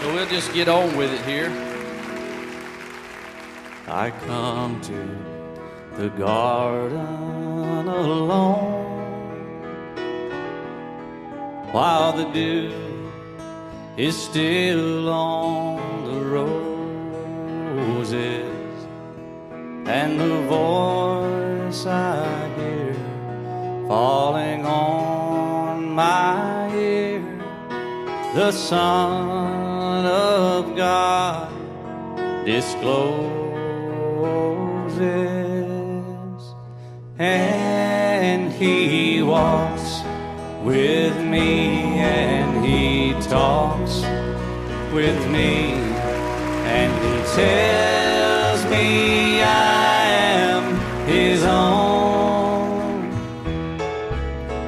So we'll just get on with it here. I come to the garden alone while the dew is still on the roses and the voice I hear falling on my ear the Son of God discloses, and He walks with me, and He talks with me, and He tells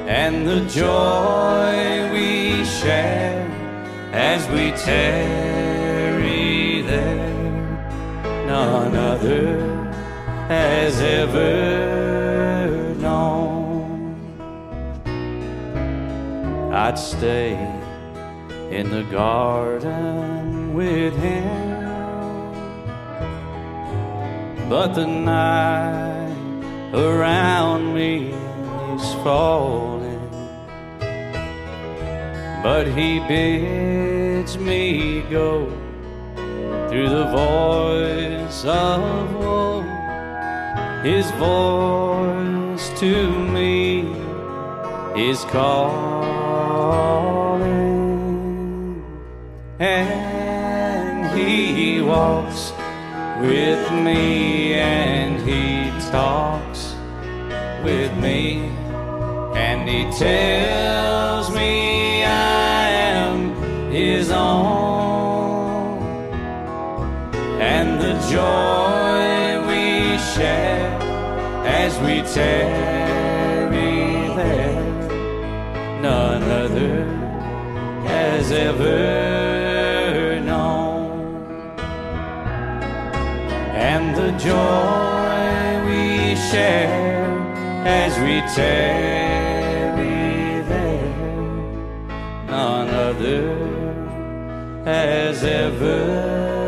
and the joy we share as we tarry there. None other has ever known. I'd stay in the garden with him, but the night around me is falling but he bids me go through the voice of woe. His voice to me is calling, and he walks with me, and he talks with me, and he tells and the joy we share as we tarry there, none other has ever known, and the joy we share as we has ever